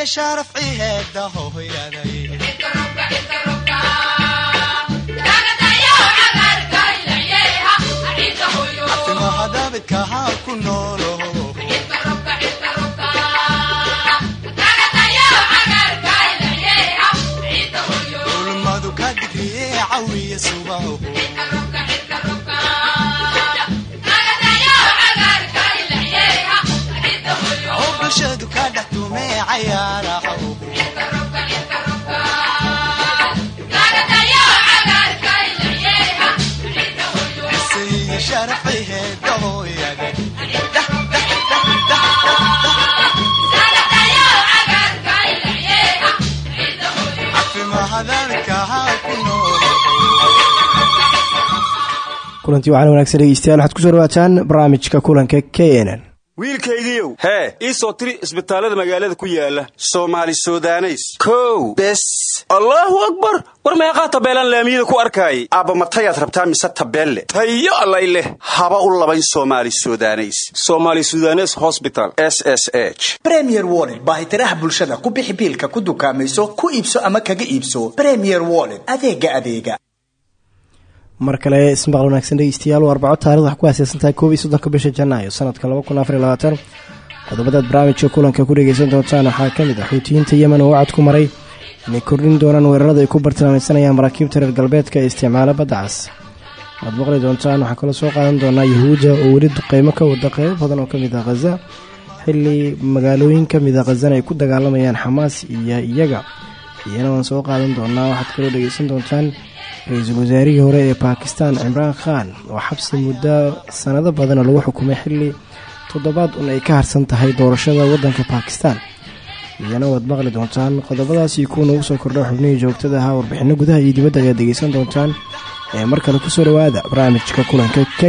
ولدك شرفعي هدا هو يا kulantii waxaana wanagsan dhegeystayaal waxaad ku soo dhawaataan barnaamijka kulanka k nn wiilkaygiiow hee ii soo tiri isbitaallada magaalada ku yaalla soomaali sudaneys. Kow bes. Allaahu akbar! War meeqaa tabeelaan laamiyada ku arkaayay? Aabba matayaad rabtaa mise tabeelle? Tayo allay leh. Haba u labayn somaali sudaneys. Somaali sudanes hosbital s s h. Bremier woled baahitiraha bulshada ku bixi biilka ku dukaamayso ku iibso ama kaga iibso. Bremier woled adeega adeega mar kale ismaqal wanaagsan dhegeystayaal waa arbaco taarikh wax ku aaseysantahay koob iyo soddonka bisha janaayo. Sanadka laba kun barnaamijka kulanka ku dhegeysan doontaan. Waxaa ka mid ah xuutiyiinta yemen oo wacad ku maray inay kordhin doonaan weerarada ay ku bartilmaameysanayaan maraakiibta reer galbeedka ee isticmaala badda cas waad maqli doontaan waxaa kaloo soo qaadan doonaa yahuudda oo weli duqeymo ka wada qeybo badan oo ka mid ah khaza xili magaalooyin ka mid a khazana ay ku dagaalamayaan xamaas iyo iyaga. Iyana waan soo qaadan doonaa waxaad kaloo dhegeysan doontaan ra'iisul wasaarihii hore ee baakistan cimraan khan oo xabsi muddo sanado badana lagu xukumay xili toddobaad un ay ka harsan tahay doorashada waddanka baakistan iyana waad maqli doontaan qodobadaasi kuwa noogu soo kordha xubnihii joogtada ahaa warbixino gudaha iyo dibadda ayaad dhegeysan doontaan ee mar kale ku soo dhawaada barnaamijka kulanka ka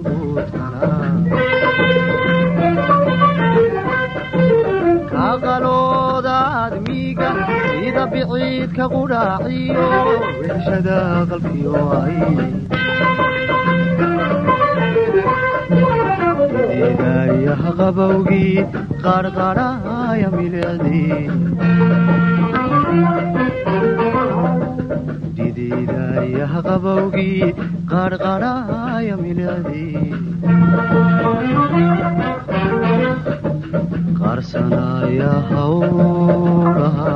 sida biciidka qudhaaciyo weshada qalbiyo ay deedayaha qabowgii qarqarhaya milicdii didiidayaha qabowgii qarqarhaya milicdii qarsanaya hawlaha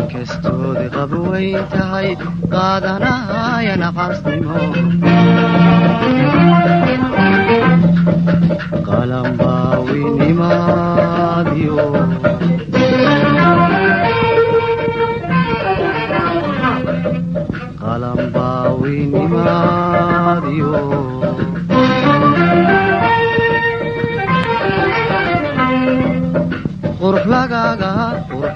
inkastoodi qabu way tahay qaadanahaya naxaasnimo qalanbaawinimaadiyo qalanbaawinimaadiyo qurux lagaaga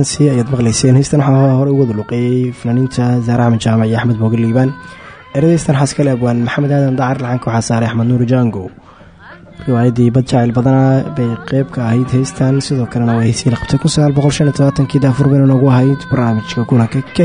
qoraansi ayaad maqlayseen heystan waxaa hore ugu wada luqeeyey fanaaniinta zaare axmed jaamac iyo axmed mooge liibaan eradaystan xaaskale abwaan maxamed aadan dacar laxanka waxaa saaray axmed nuur jango. Riwaayadii bad jacayl badana bay qeyb ka ahayd heystan sidoo kalena waa heysii la qabtay kun sagaal boqol shan daafur bayna noogu ahayd barnaamijka kulanka ka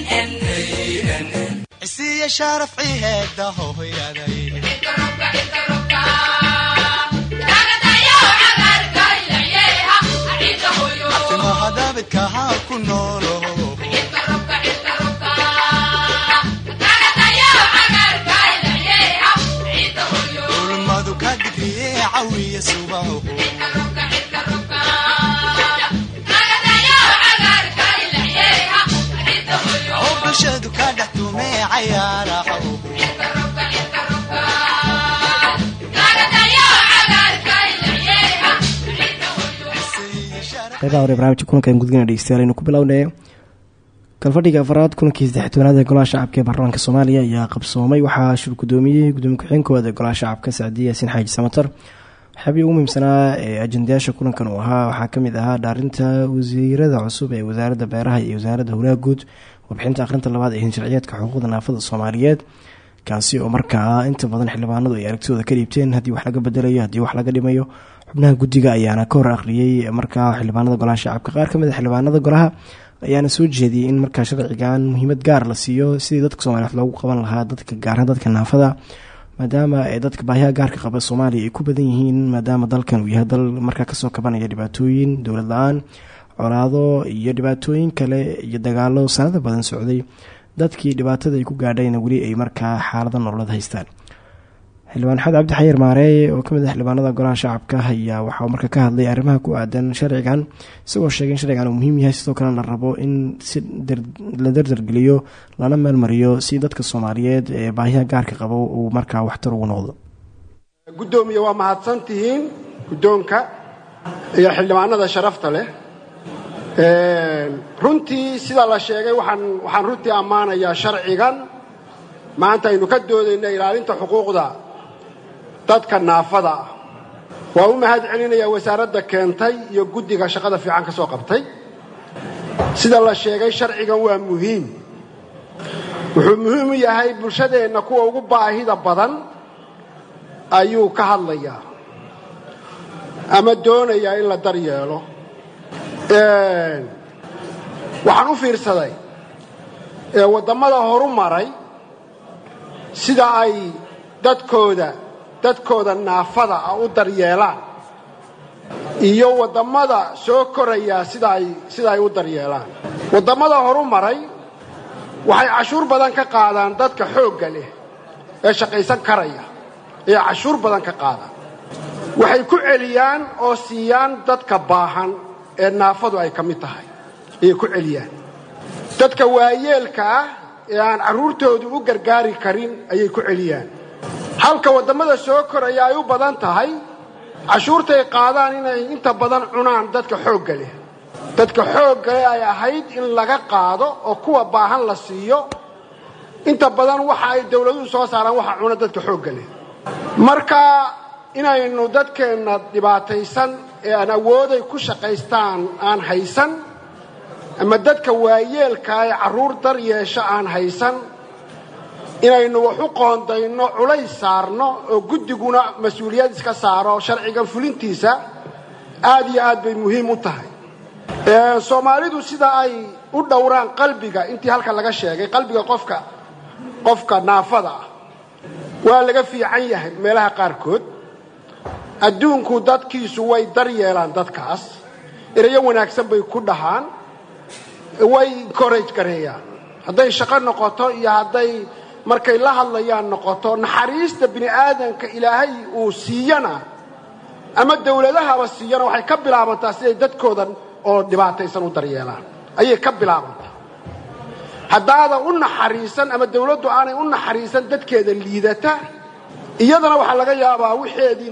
isiya sharaf ciheeda hooyaday timaha daabidka haa ku noolo qeybaha hore barnamijka kulankan gudgana dhegeystayaal aynu ku bilownay. Kalfadhiga afaraad kulankii saddex tobanaad ee golaha shacabka ee baarlamaanka soomaaliya ayaa qabsoomay. Waxaa shir gudoomiyey gudoomiye ku-xigeen koowaad ee golaha shacabka sacdiye yaasin xaaji samatar. Waxyaabii ugu muhiimsanaa ee ajendayaasha kulankan uu ahaa waxaa ka mid ahaa dhaarinta wasiirada cusub ee wasaaradda beeraha iyo wasaaradda howlaha guud warbixinta akhrinta labaad ee hinsharciyeedka xuquuqda naafada soomaaliyeed. Kaasi oo markaa inta badan xildhibaanadu ay aragtidooda ka dhiibteen haddii wax laga bedelayo haddii wax laga dhimayo xubnaha guddiga ayaana ka hor akhriyey markaa xildhibaanada golaha shacabka qaar ka mid a xildhibaanada golaha ayaana soo jeediyey in markaa sharcigan muhiimad gaar la siiyo sidii dadka soomaliyeed loogu qaban lahaa dadka gaarha dadka naafada maadaama dadka baahiyaha gaarka qaba soomaaliya ay ku badan yihiin maadaama dalkan uu yahay dal markaa ka soo kabanaya dhibaatooyin dowlad la'aan colaado iyo dhibaatooyin kale iyo dagaalo sanada badan socday dadkii dhibaatada ay ku gaadhayna weli ay markaa xaalada nololeed haystaan. Xildhibaan axmed cabdi xayir maareeye oo ka mid ah xildhibaanada golaha shacabka ayaa waxauu marka ka hadlay arrimaha ku aadan sharcigan isagoo sheegay in sharcigan uu muhiim yahay sidoo kalena la rabo in si la dardargeliyo lana meelmariyo si dadka soomaaliyeed ee baahiyaha gaarka qabo uu markaa waxtar ugu noqdo. Guddoomiye waa mahadsan tihiin guddoonka iyo xildhibaanada sharafta leh runtii sida la sheegay waxaan waxaan runtii ammaanayaa sharcigan. Maanta aynu ka doodayna ilaalinta xuquuqda dadka naafada. Ah waa u mahad celinayaa wasaaradda keentay iyo guddiga shaqada fiican ka soo qabtay. Sida la sheegay sharcigan waa muhiim. Wuxuu muhiim u yahay bulshadeenna kuwa ugu baahida badan ayuu ka hadlayaa ama doonayaa in la daryeelo waxaan u fiirsaday waddamada horu maray sida ay dadkooda dadkooda naafada ah u daryeelaan iyo waddamada soo koraya sida ay u daryeelaan. Waddamada horu maray waxay cashuur badan ka qaadaan dadka xoogga leh ee shaqaysan karaya ee cashuur badan ka qaadaan. Waxay ku celiyaan oo siiyaan dadka baahan ee naafadu ay ka mid tahay ayay ku celiyaan. Dadka waayeelka ah ee aan carruurtoodu u gargaari karin ayay ku celiyaan. Halka waddamada soo koraya ay u badan tahay cashuurtay qaadaan inay inta badan cunaan dadka xoogga leh. Dadka xoogga leh ay ahayd in laga qaado oo kuwa baahan la siiyo. Inta badan waxa ay dawladuhu soo saaraan waxa cuna dadka xoogga leh. Marka inaynu dadkeenna dhibaataysan ee aan awooday ku shaqaystaan aan haysan ama dadka waayeelkaa ee carruur dar yeesha aan haysan inaynu wax u qoondayno culays saarno oo guddiguna mas'uuliyad iska saaro sharcigan fulintiisa aad iyo aad bay muhiim u tahay. Soomaalidu sida ay u dhowraan qalbiga intii halkan laga sheegay qalbiga qofka qofka naafada ah waa laga fiican yahay meelaha qaarkood adduunku dadkiisu way daryeelaan dadkaas. Erayo wanaagsan bay ku dhahaan. Way encourage gareeyaan. Hadday shaqo noqoto iyo hadday markay la hadlayaan noqoto naxariista bini aadanka ilaahay uu siiyana ama dawladahaba siiyana waxay ka bilaabantaa siday dadkoodan oo dhibaataysan u daryeelaan ayay ka bilaabantaa haddaadan u naxariisan ama dawladdu aanay u naxariisan dadkeeda liidata iyadana waxaa laga yaabaa wixeedii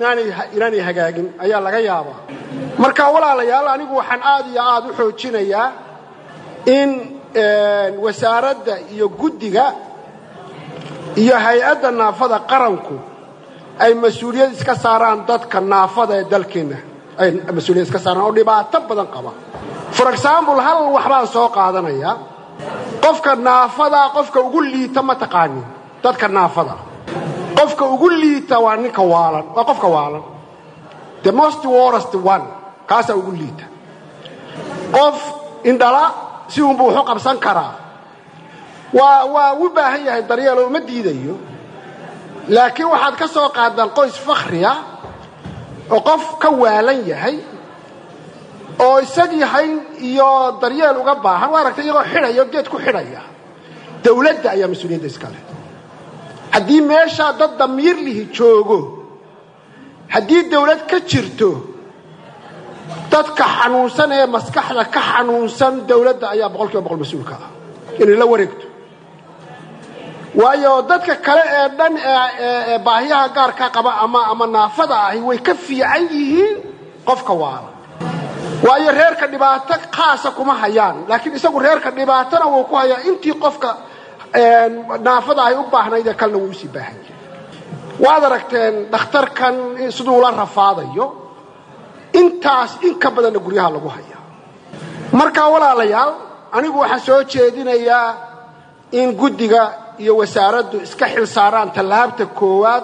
inaanay hagaagin ayaa laga yaabaa. Marka walaalayaal anigu waxaan aad iyo aad u xoojinayaa in wasaaradda iyo guddiga iyo hay'adda naafada qaranku ay mas'uuliyad iska saaraan dadka naafada ee dalkeenna ay mas'uuliyad iska saaraan oo dhibaato badan qaba. For example hal waxbaan soo qaadanayaa. Qofka naafada qofka ugu liita ma taqaanin dadka naafada qofka ugu liita waa ninka waalan waa qofka waalan. The most worst one kaasaa ugu liita. Qof indhala si uunbuu waxu qabsan karaa. Waa waa u baahan yahay daryeelo uma diidayo. Laakiin waxaad ka soo qaadaan qoys fakhriya oo qof ka waalan yahay oo isagii hayn iyo daryeel uga baahan. Waa aragtay iyagoo xidhaya oo geed ku xidhaya. Dawladda ayaa mas'uuliyadda iska leh haddii meeshaa dad damiir joogo haddii dawlad ka jirto dadka xanuunsan ee maskaxda ka xanuunsan dawladda ayaa boqol boqol mas'uulka ah. Inay la wareegto. Waayo dadka kale ee dhan ee baahiyaha gaarka qaba ama ama naafada ahi way ka fiican yihiin qofka waala waayo reerka dhibaato khaasa kuma hayaan laakiin isagu reerka dhibaatona wuu ku hayaa. Intii qofka naafada ahy u baahnaydee kalena wuu u sii baahan yahay waad aragteen dhakhtarkan siduu la rafaadayo intaas in ka badanna guryaha lagu hayaa marka walaalayaal anigu waxaan soo jeedinayaa in guddiga iyo wasaaraddu iska xil saaraan tallaabta koowaad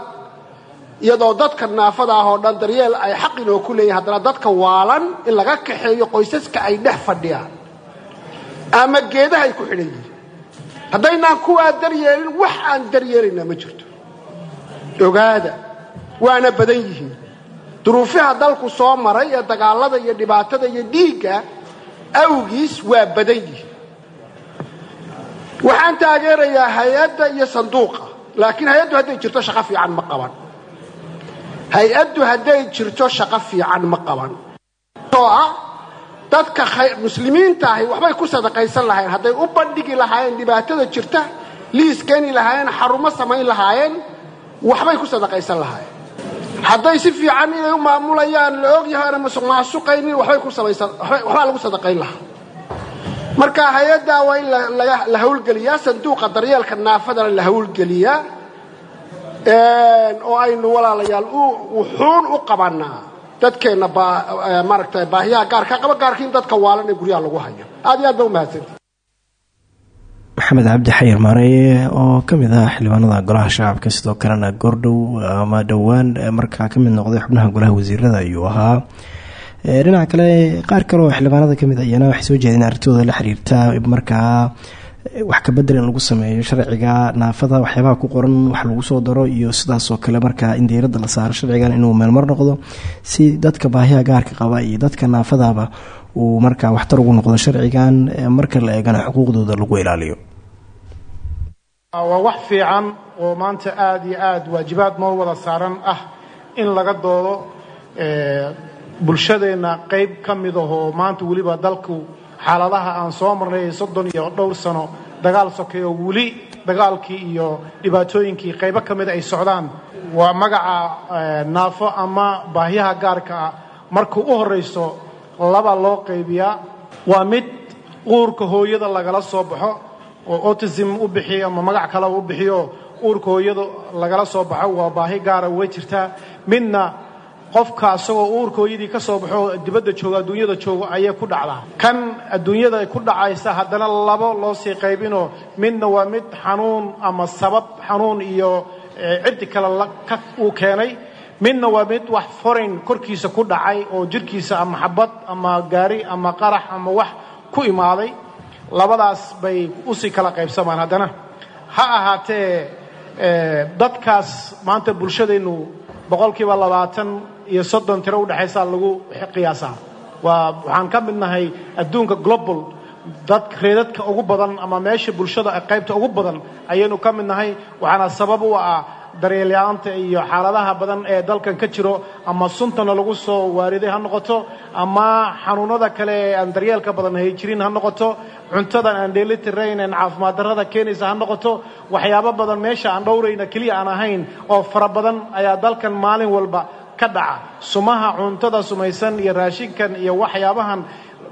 iyadoo dadka naafada ah oo dhan daryeel ay xaq inoo ku leeyihiin haddana dadka waalan in laga kaxeeyo qoysaska ay dhex fadhiyaan. Ama geedaha ay ku xidhan yihiin haddaynaan kuwaa daryeelin wax aan daryeelaynaa ma jirto. Ogaada waana badan yihiin. Duruufaha dalku soo maray ee dagaalada iyo dhibaatada iyo dhiigga awgiis waa badan yihiin. Waxaan taageerayaa hay'adda iyo sanduuqa laakiin hay'addu hadday jirto shaqo fiican ma qaban. Hay'addu hadday jirto shaqo fiican ma qaban dadka muslimiinta ahi waxbay ku sadaqaysan lahayen hadday u bandhigi lahaayeen dhibaatada jirta liis keeni lahaayeen xarumo samayn lahaayeen waxbay ku sadaqaysan lahaayeen. Hadday si fiican inay u maamulayaan la ogyahay ana masuq maasuqaynin waxbay ku waxbaa lagu sadaqayn lahaa. Marka hay'addaa waa in la hawlgeliyaa sanduuqa daryeelka naafadana la hawlgeliyaa oo aynu walaalayaal wuxuun u qabanaa dadkeenna maaragta baahiyaha gaarka qaba gaarkiin dadka waalan ee guryaha lagu hayo. Aad iyo aad ba umahadsanti maxamed cabdi xayir maareye oo ka mid ah xildhibaanada golaha shacabka sidoo kalena goordhow ama dhowaan markaa ka mid noqday xubnaha golaha wasiirada ayuu ahaa. Dhinaca kale qaar kale oo xildhibaanada ka mid ayana waxay soo jeedeen arrintooda la xiriirta markaa wax kabedel in lagu sameeyo sharciga naafada waxyaabaha ku qoran wax lagu soo daro iyo sidaasoo kale markaa in diiradda la saaro sharcigan inuu meelmar noqdo si dadka baahiyaha gaarka qaba iyo dadka naafadaba uu markaa waxtar ugu noqdo sharcigan marka la eegana xuquuqdooda lagu ilaaliyo. Wax fiican oo maanta aada iyo aada waajibaad noo wada saaran ah in laga doodo bulshadeenna qayb ka mid ahoo maanta weliba dalku xaaladaha aan soo marnay soddon iyo dhowr sano dagaal sokay oo weli dagaalkii iyo dhibaatooyinkii qaybo ka mid ay socdaan. Waa magaca naafo ama baahiyaha gaarka ah. Markuu u horrayso laba loo qaybiyaa. Waa mid uurka hooyada lagala soo baxo oo autism u bixiyo ama magac kale u bixiyo uurka hooyada lagala soo baxo. Waa baahi gaara way jirtaa. Midna qofka asagoo uurka hooyadii ka soo baxo dibadda jooga adduunyada joogo ayay ku dhacdaa. Kan adduunyada ku dhacaysa haddana labo loo sii qaybinoo midna waa mid xanuun ama sabab xanuun iyo ciddi kale uu keenay. Midna waa mid wax foreign korkiisa ku dhacay oo jirkiisa ama xabad ama gaari ama qarax ama wax ku imaaday. Labadaas bay u sii kala qaybsamaan haddana. Ha ahaatee dadkaas maanta bulshadeennu boqolkiiba labaatan iyo soddon tiro udhexaysaa lagu qiyaasaa. Waa waxaan ka mid nahay adduunka global. Dad reedadka ugu badan ama meesha bulshada qaybta ugu badan ayaynu ka mid nahay waxaana sabab u ah daryeelyaanta iyo xaaladaha badan ee dalkan ka jiro ama suntana lagu soo waariday ha noqoto ama xanuunada kale ee aan daryeelka badan hay jirin ha noqoto cuntadan aan dheelitirayn aan caafimaad darrada keenaysa ha noqoto waxyaabo badan meesha aan dhowrayna keliya aan ahayn oo fara badan ayaa dalkan maalin walba ka dhaca sumaha cuntada sumaysan iyo raashinkan iyo waxyaabahan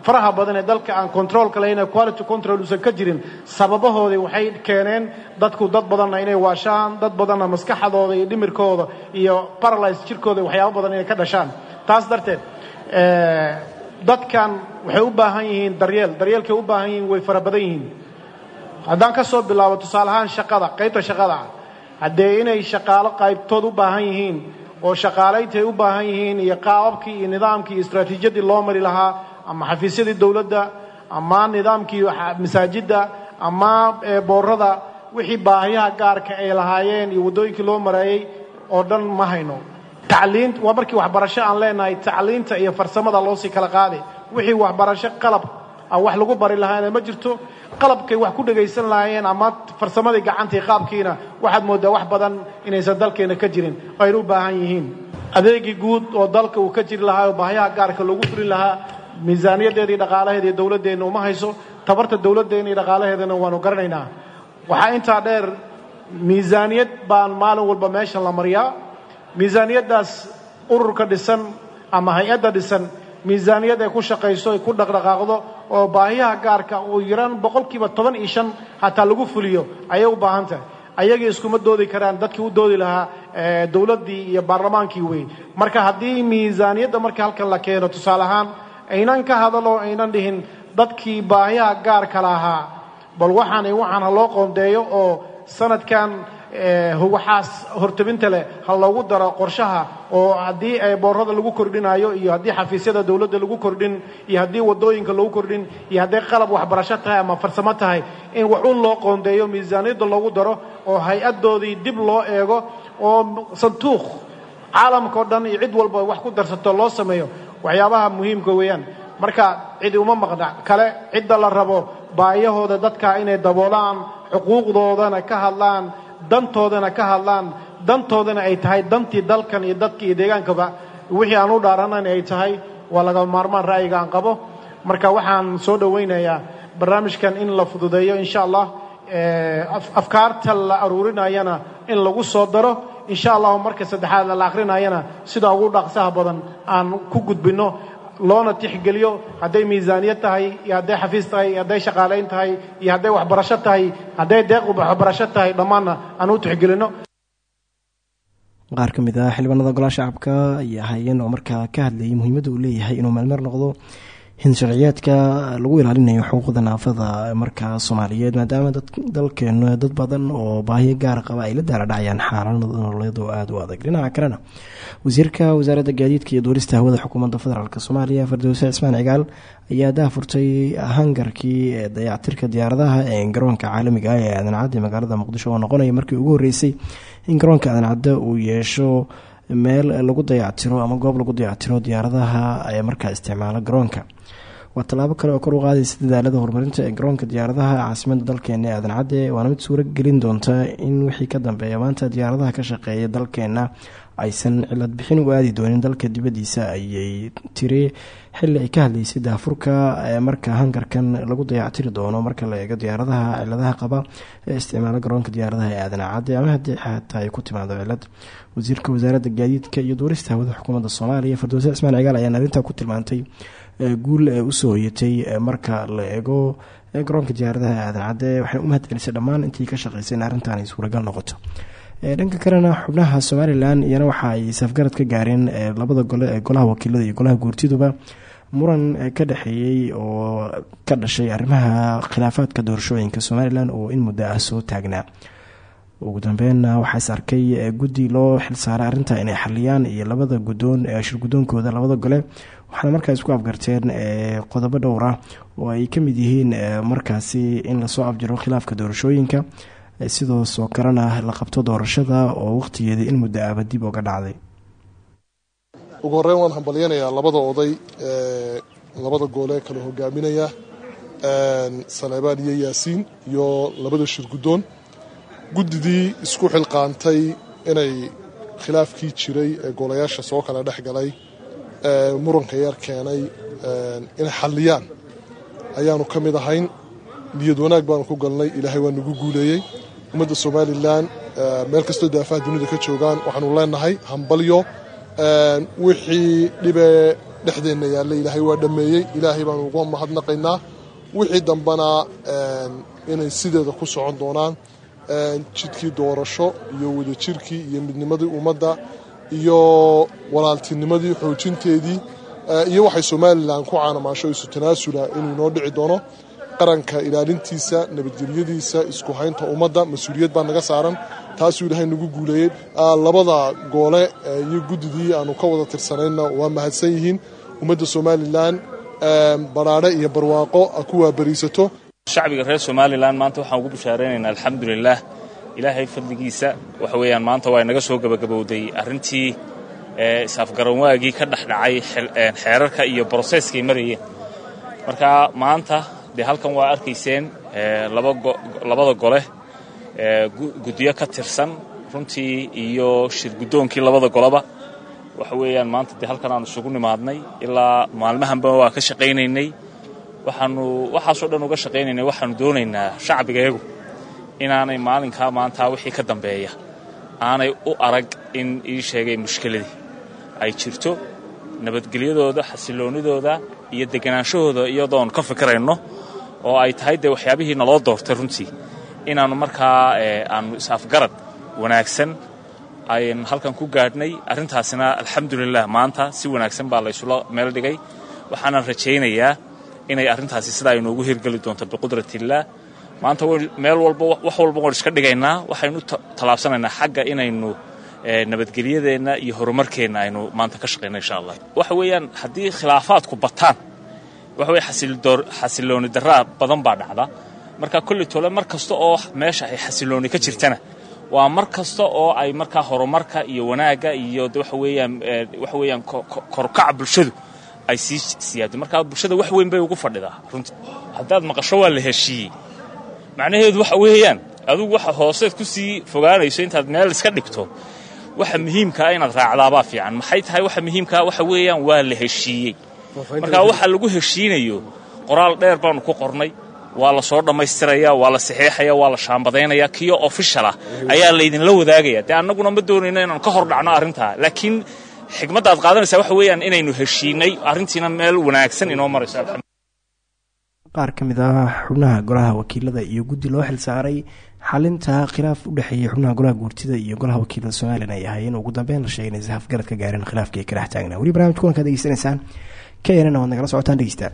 faraha badan ee dalka aan controolka lahayn quality control uusan ka jirin sababahoodii waxay keeneen dadku dad badanna inay waashaan dad badanna maskaxdooda iyo dhimirkooda iyo paralyze jirkooda waxyaabo badan inay ka dhashaan. Taas darteed dadkan waxay u baahan yihiin daryeel daryeelkay u baahan yihiin way fara badan yihiin. Haddaan ka soo bilaabo tusaale ahaan shaqada qaybta shaqada ah haddee inay shaqaalo qaybtood u baahan yihiin oo shaqaalayntaay u baahan yihiin iyo qaababkii iyo nidaamkii iyo istraatiijiyadii loo mari lahaa ama xafiisyadii dowladda ama nidaamkii masaajidda ama boorada wixii baahiyaha gaarka ay lahaayeen iyo waddooyinkii loo maraayey oo dhan ma hayno. Tacliin waa markii waxbarasho aan leenahay tacliinta iyo farsamada loo kala qaaday wixii waxbarasho qalab aan wax lagu bari lahaana ma jirto qalabkay wax ku dhegaysan lahaayeen ama farsamadii gacantii qaabkiina waxaad mooddaa wax badan inaysan dalkeena ka jirin aynu u baahan yihiin. Adeegii guud oo dalka uu ka jiri lahaa oo baahiyaha gaarka loogu fulin lahaa miisaaniyadeedii dhaqaalaheeda iyo uma hayso tabarta dowladdeenna iyo dhaqaalaheedana waanu garanaynaa. Waxaa intaa dheer miisaaniyad baan maalin walba meesha la mariyaa. Miisaaniyaddaas ururka dhisan ama hay'adda dhisan miisaaniyad ay ku shaqayso ay ku dhaqdhaqaaqdo oo baahiyaha gaarka uu yaraan boqolkiiba toban iyo shan hataa lagu fuliyo ayay u baahan tahay. Ayagii iskuma doodi karaan dadkii u doodi lahaa dowladdii iyo baarlamaankii wey marka haddii miisaaniyadda marka halkan la keeno tusaale ahaan aynan ka hadalo aynan dhihin dadkii baahiyaha gaarka lahaa bal waxaan waxaan ha loo qoondeeyo oo sanadkan waxaas hortabinta leh ha loogu daro qorshaha oo haddii boorada lagu kordhinayo iyo haddii xafiisyada dowladda lagu kordhin iyo haddii waddooyinka lagu kordhin iyo hadday qalab waxbarasho tahay ama farsamo tahay in waxuun loo qoondeeyo miisaaniyadda loogu daro oo hay'addoodii dib loo eego oo santuuq caalamka o dhan iyo cid walba wax ku darsato loo sameeyo waxyaabaha muhiimka weeyaan. Marka cidi uma maqna. Kale cidda la rabo baayahooda dadka inay daboolaan xuquuqdoodana ka hadlaan dantoodana ka hadlaan dantoodana ay tahay dantii dalkan iyo dadka iyo deegaankaba wixii aan u dhaaranayna ay tahay waa laga maarmaan ra'yiga aan qabo. Marka waxaan soo dhowaynayaa barnaamijkan in la fududeeyo insha allah afkaarta la aruurinayana in lagu soo daro. Insha allahu marka saddexaad la akrinayana sida ugu dhaqsaha badan aan ku gudbinno loona tixgeliyo hadday miisaaniyad tahay iyo hadday xafiis tahay iyo hadday shaqaalayn tahay iyo hadday waxbarasho tahay hadday deeq waxbarasho tahay dhammaanna aan u tixgelinno qaar ka mid ah xildhibaanada golaha shacabka ayaa hayeen oo markaa ka hadlayay muhiimadda uu leeyahay inuu meelmeer noqdo hin sharciyeedka lagu ilaalinayo xuquuqda naafada markaa soomaaliyeed maadaama dalkeenu dad badan oo baahiyo gaar qaba ay la daala dhacayaan xaalad nololeed oo aada u adag. Dhinaca kalena wasiirka wasaaradda gaadiidka iyo duurista hawada xukuumadda federaalk soomaaliya fardowse cismaan cigaal ayaa daafurtay hangarkii dayactirka diyaaradaha ee garoonka caalamiga ah ee aadan-cadde magaalada muqdisho oo noqonaya markii ugu horreysay in garoonka aadan-cadde uu yeesho meel lagu dayactiro ama goob lagu dayactiro diyaaradaha ee markaa isticmaala garoonka. Waa tallaabo kale oo kor u qaadaysa dadaalada horumarinta ee garoonka diyaaradaha. Caasimada dalkeena ee aadan waana mid suuro gelin doonta in wixii ka dambeeya maanta diyaaradaha ka shaqeeya dalkeena aysan cilad bixin u aadi doonin. Dalka dibadiisa ayay tiri xili ay ka hadlaysay daafurka ee marka hangarkan lagu dayactiri doono marka la eego diyaaradaha ciladaha qaba ee isticmaala garoonka diyaaradaha ee aadan cadde ama haddii ay ku timaado cilad wasiirka wasaaradda gaadiidka iyo duurista hawada xukuumadda soomaaliya fardowse cismaan cigaal ayaan arrintaa ku tilmaantay guul ee u soo hoyatay marka la eego garoonka diyaaradaha aadan cadde waxay u mahad celisay dhammaan intii ka shaqeysay in arrintan ay suuragal noqoto. Dhanka kalena xubnaha somalilan iyana waxa ay safgarad ka gaareen labada gole ee golaha wakiilada iyo golaha guurtiduba muran ka dhexeeyey oo ka dhashay arrimaha khilaafaadka doorashooyinka somalilan oo in muddo ah soo taagnaa ugu dambeynna waxaa is arkay guddi loo xilsaaray arrinta inay xaliyaan iyo labada gudoon shir guddoonkooda labada gole. Waxaana markaa isku afgarteen qodobo dhowr ah oo ay ka mid yihiin markaasi in la soo afjiro khilaafka doorashooyinka sidoosoo kalena la qabto doorashada oo waqtigeedii in muddo aaba dib uga dhacday. Ugu horreyn waan hambalyanayaa labada oday ee labada goole kala hogaaminaya saleebaan iyo yaasiin iyo labada shir guddoon guddidii isku xilqaantay inay khilaafkii jiray ee golayaasha soo kala dhex galay muranka yar keenay inay xalliyaan. Ayaanu ka mid ahayn niyad wanaag baanu ku galnay ilaahay waa nagu guuleeyey. Ummadda somalilan meel kastoo daafaha dunida ka joogaan waxaanu leenahay hambalyo wixii dhibee dhexdeenna yaallay ilaahay waa dhammeeyey. Ilaahay baanu uga mahadnaqaynaa. Wixii dambena inay sideeda ku socon doonaan jidkii doorasho iyo wadajirkii iyo midnimadii ummadda iyo walaaltinimadii xoojinteedii iyo waxay somalilan ku caanamaasho isu tanaasula inuu inoo dhici doono qaranka ilaalintiisa nabadgelyadiisa isku haynta ummadda mas'uuliyad baa naga saaran taasuu ilaahay nagu guuleeyey labada goole iyo guddidii aanu ka wada tirsanayna waa mahadsan yihiin. Ummadda somalilan baraadhe iyo barwaaqo ku waabariisato shacbiga reer somalilan maanta waxaan ugu bishaaraynaynaa alxamdulilaah ilaahay fadligiisa waxa weeyaan maanta waa inaga soo gebagabowday arrintii is-afgaranwaagii ka dhexdhacay xeerarka iyo broseskay marayeen marka maanta dee halkan waa arkayseen labada gole guddiyo ka tirsan runtii iyo shir guddoonkii labada goleba waxa weeyaan maanta dee halkan aanu isugu nimaadnay ilaa maalmahanba waa ka shaqaynaynay waxaanu waxaasoo dhan uga shaqaynaynay waxaanu doonaynaa shacbigayagu inaanay maalinkaa maanta wixii ka dambeeya. Aanay u arag in ii sheegay mushkiladii. Ay jirto nabadgelyadooda xasiloonnidooda iyo deganaanshahooda iyadoonu ka fikirayno oo ay tahay dee waxyaabihii naloo doortay runtii. Inaannu markaa aanu is-afgarad wanaagsan ayn halkan ku gaadhnay. Arrintaasina alxamdulilah maanta si wanaagsan baa laysula meel dhigay waxaanan rajaynayaa inay arrintaasi sidaa inoogu hirgeli doonto biqudratillaah maanta meel walba wax walba waan iska dhigaynaa. Waxaynu tallaabsanaynaa xagga inaynu nabadgelyadeenna iyo horumarkeenna aynu maanta ka shaqayno insha allah. Waxa weeyaan haddii khilaafaadku bataan waxa weye xasilooni daraa badan baa dhacda. Marka kolli tole mar kasta oo meesha ay xasilooni ka jirtana waa mar kasta oo ay markaa horumarka iyo wanaagga iyo waxa weeyaan waxa weeyaan korkaca bulshadu ay sii siyaado markaa bulshada wax weyn bay ugu fadhidaa runtii haddaad maqasho waa la heshiiyey. Macnaheedu waxa weeyaan adigu waxa hooseed ku sii fogaanayso intaad meel iska dhigto waxa muhiimkaa inaad raacdaabaa fiican. Maxay tahay waxa muhiimkaa waxa weeyaan waa la heshiiyey. Marka waxa lagu heshiinayo qoraal dheer baanu ku qornay. Waa la soo dhammaystiraya waa la saxeexaya waa la shaambadaynaya kiyo official ah ayaa laydinla wadaagaya dee annaguna ma doonayno inaan ka hor dhacno arrintaa. Laakiin xigmadda aad qaadanaysaa waxa weeyaan inaynu heshiinay. Arrintiina meel wanaagsan inoo marayso. Qaar ka mid ah xubnaha golaha wakiilada iyo guddi loo xilsaaray xalinta khilaaf u dhexeeyay xubnaha golaha guurtida iyo golaha wakiilada somalilan ay ahaayeen. Ugu dambeyn la sheegay inay sahafgarad ka gaareen khilaafkii ay ka dhex taagnaa. Weli barnamij kulankaad degeysanaysaan ka yeelana waad nagala socotaan dhegeysta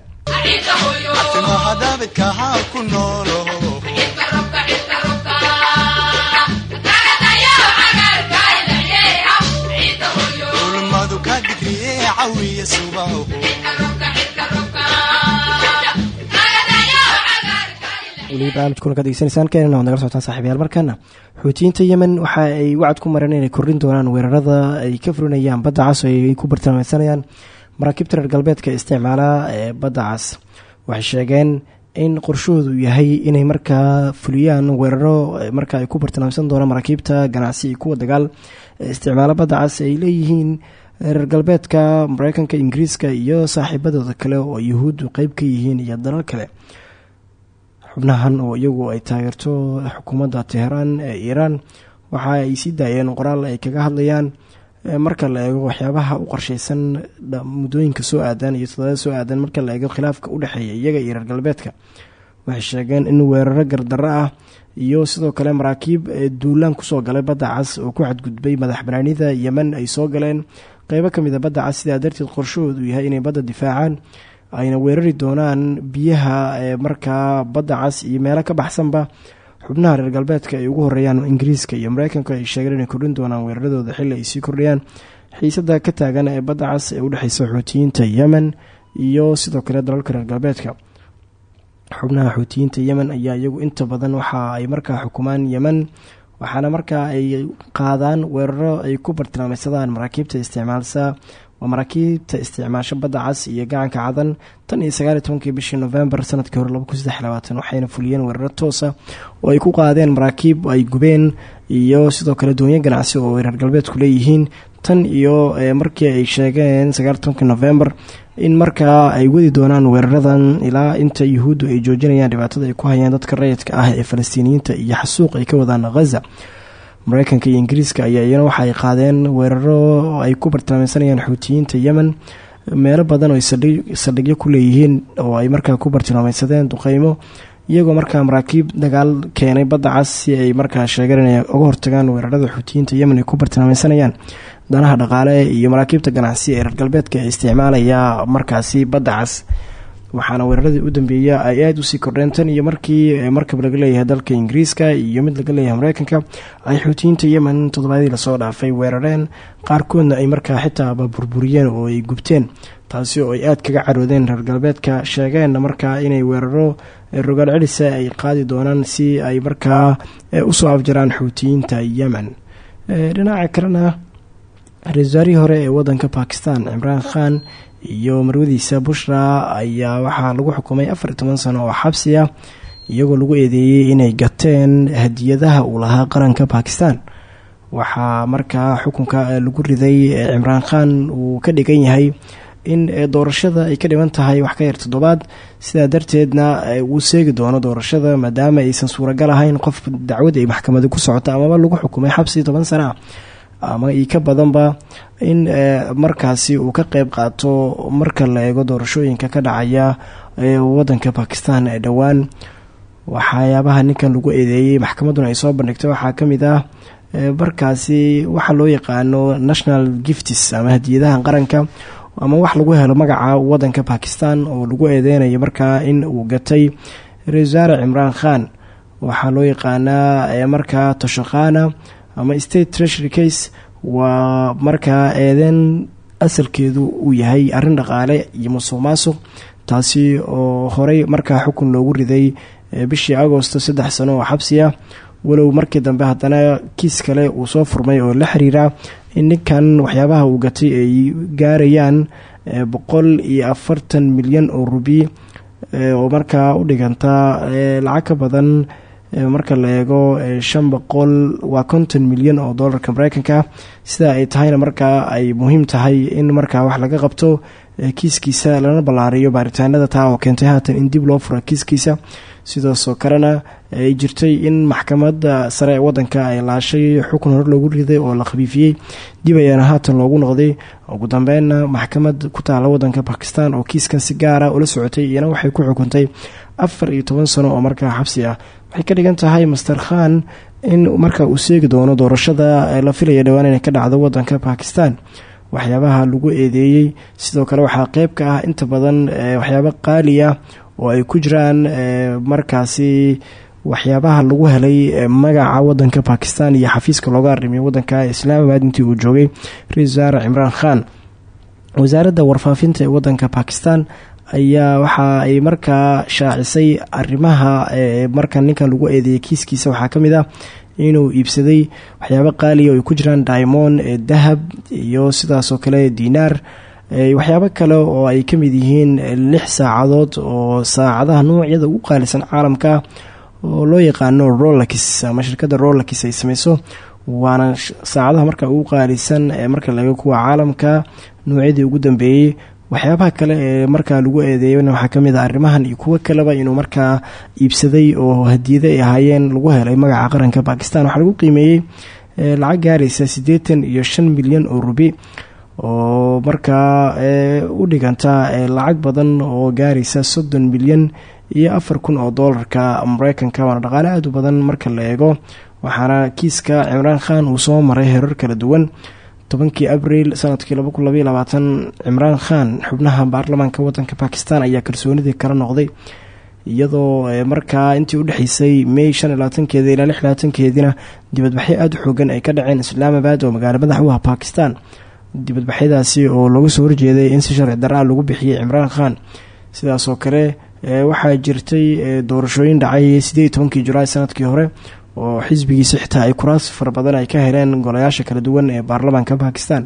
waad nagala socotaan saaxiibayaal markana xuutiyiinta yemen waxa ay wacad ku mareen inay kordhin doonaan weerarada ay ka fulinayaan badda cas oo ay ku bartilmaameysanayaan maraakiibta reer galbeedka isticmaala ee badda cas. Waxay sheegeen in qorshahoodu yahay inay markaa fuliyaan weeraro marka ay ku bartilmaamsan doonaan maraakiibta ganacsi iyo kuwa dagaal. Ee isticmaala badda cas ay leeyihiin reer galbeedka mareykanka ingiriiska iyo saaxiibadooda kale oo yuhuuddu qeyb ka yihiin iyo dalal kale. Xubnahan oo iyagu ay taageerto xukuumadda teheraan ee iiraan waxa ay sii daayeen qoraal ay kaga hadlayaan marka la eego waxyaabaha u qorsheysan muddooyinka soo aadan iyo todobada soo aadan marka la eego khilaafka u dhexeeya iyaga iyo reer galbeedka. Waxay sheegeen in weeraro gardarro ah iyo sidoo kale maraakiib duulaan ku soo galay badda cas oo ku xadgudbay madax banaanida yemen ay soo galeen qeybo ka mid a badda cas sidaa darteed qorshahoodu yahay inay badda difaacaan ayna weerari doonaan biyaha markaa badda cas iyo meelo ka baxsanba xubnaha reer galbeedka ay ugu horeeyaan ingiriiska iyo mareykanka ay sheegeen inay kordhin doonaan weeraradooda xilli ay sii kordhayaan xiisada ka taagan ee badda cas ee udhexeysa xuutiyiinta yemen iyo sidoo kale dalalka reer galbeedka. Xubnaha xuutiyiinta yemen ayaa iyagu inta badan waxa ay markaa xukumaan yemen waxaana markaa ay qaadaan weeraro ay ku bartilmaameysadaan maraakiibta isticmaalsa. Maraakiibta isticmaasho badda cas iyo gacanka cadan tan iyo sagaaliy tobankii bishii novembar sannadkii hore waxayna fuliyeen weeraro toosa oo ay ku qaadeen maraakiib ay gubeen iyo sidoo kale doonyo ganacsi oo reer galbeedku leeyihiin tan iyo markii ay sheegeen sagaaliy tobankii novembar in markaa ay wadi doonaan weeraradan ilaa inta yuhuuddu ay joojinayaan dhibaatada ay ku hayaan dadka rayidka ah ee falastiiniyiinta iyo xasuuq ay ka wadaan ghaza mareykanka iyo ingiriiska ayaa iyana waxa ay qaadeen weeraro ay ku bartilmaameysanayaan xuutiyiinta yemen. Meelo badan oo ay saldhigyo ku leeyihiin oo ay markaa ku bartilmaameysadeen duqeymo iyagoo markaa maraakiib dagaal keenay badda cas si ay markaa sheegeen inay uga hortagaan weerarada xuutiyiinta yemen ay ku bartilmaameysanayaan danaha dhaqaale iyo maraakiibta ganacsi ee reer galbeedka ee isticmaalaya markaasi badda cas waxaana weeraradii u dambeeya ay aada u sii kordheen tan iyo markii markab laga leeyahay dalka ingiriiska iyo mid laga leeyahay mareykanka ay xuutiyiinta yemen toddobaadyadii la soo dhaafay. Weerareen qaarkoodna ay markaa xitaaba burburiyeen oo ay gubteen taasi oo ay aada kaga caroodeen reer galbeedka sheegeenna markaa inay weeraro rogaal celisa ay qaadi doonaan si ay markaa u soo afjaraan xuutiyiinta yemen. Dhinaca kalena ra'isul hore ee wadanka bakistan cimraan khan iyo marwadiisa bushra ayaa waxaa lagu xukumay afar toban sano oo xabsi ah iyagoo lagu eedeeyey inay gateen hadiyadaha uu lahaa qaranka bakistan waxaa markaa xukunka lagu riday cimraan khan uu ka dhigan yahay in doorashada ay ka dhiban tahay wax ka yar toddobaad. Sidaa darteedna uu seegi doono doorashada maadaama aysan suuragal ahayn qof dacwad ay maxkamadi ku socoto amaba lagu xukumay xabsi toban sana ah ama io ka badanba in markaasi uu ka qeyb qaato marka la eego doorashooyinka ka dhacaya wadanka bakistan ee dhowaan. Waxyaabaha ninkan lagu eedeeyey maxkamadduna ay soo bandhigtay waxaa ka mid ah markaasi waxa loo yaqaano national gifts ama hadiyadaha qaranka ama wax lagu helo magaca wadanka bakistan oo lagu eedeynayo markaa in uu gatay ra'isul cimraan khan. Waxaa loo yaqaanaa markaa toshaqana ama state treasury case waa markaa eedeen asalkeedu uu yahay arrin dhaqaale iyo musuq maasuq taasi oo horey markaa xukun loogu riday bishii agosto saddex sano oo xabsi ah. Walow markii dambe haddana kiis kale uu soo furmay oo la xiriira in ninkan waxyaabaha uu gatay ay gaarayaan boqol iyo afartan milyan oo rubi oo markaa u dhiganta lacag ka badan marka la eego shan boqol waa konton milyan oo doolarka mareykanka sida ay tahayna markaa ay muhiim tahay in markaa wax laga qabto kiiskiisa lana ballaariyo baaritaanada taa oo keentay haatan in dib loo furo kiiskiisa. Sidaasoo kalena ay jirtay in maxkamadda sare ee wadanka ay laashay xukun hore loogu riday oo la khafiifiyey. Dib ayaana haatan loogu noqday. Ugu dambeynna maxkamad ku taala wadanka bakistan oo kiiskan si gaara ula socotay iyana waxay ku xukuntay afar iyo toban sano oo markaa xabsi ah waxay ka dhigan tahay master khan in markaa uu seegi doono doorashada la filaya dhowaan inay ka dhacdo wadanka bakistan waxyaabaha lagu eedeeyey sidoo kale waxaa qeyb ka ah inta badan waxyaabo qaali ah oo ay ku jiraan markaasi waxyaabaha lagu helay magaca wadanka bakistan iyo xafiiska looga arimiyo wadanka islaamabad intii uu joogay ra'isul cimraan khan. Wasaaradda warfaafinta ee wadanka bakistan ayaa waxa ay markaa shaacisay arimaha marka ninka lagu eedeeyay kiiskiisa waxaa ka mid ah inuu iibsaday waxyaabo qaaliya oo ku jiraan daimond dahab iyo sidaasoo kale dinaar waxyaabo kale oo ay ka mid yihiin lix saacadood oo saacadaha noocyada ugu qaalisan caalamka oo loo yaqaano rolex ama shirkadda rolex ay sameyso. Waana saacadaha marka ugu qaalisan marka laga kuwa caalamka noocyadii ugu dambeeyey waxyaabaha kale ee markaa lagu eedeeyana waxaa ka mid ah arrimahan iyo kuwo kaleba inuu markaa iibsaday oo hadiyada ay ahaayeen lagu helay magaca qaranka bakistan waxaa lagu qiimeeyey lacag gaaraysa siddeetan iyo shan milyan oo rubi oo markaa u dhiganta lacag badan oo gaaraysa soddon milyan iyo afar kun oo doolarka mareykanka waana dhaqaale aada u badan marka la eego waxaana kiiska cimraan khan uu soo maray herar kala duwan tobankii abril sannadkii cimraan khan xubnaha baarlamaanka wadanka bakistan ayaa kalsoonidii kala noqday iyadoo markaa intii udhexeysay may shan iyo labaatankeeda ilaa lix labaatankeediina dibadbaxyo aada u xoogan ay ka dhaceen islaamabad oo magaalo madax u ah bakistan dibadbaxyadaasi oo looga soo horjeeday in si sharci daraa lagu bixiyey cimraan khan. Sidaasoo kale waxaa jirtay doorashooyin dhacay iyo tobankii julaay sannadkii hore oo xisbigiisa xitaa ay kuraas fara badan ay ka heleen golayaasha kala duwan ee baarlamaanka bakistan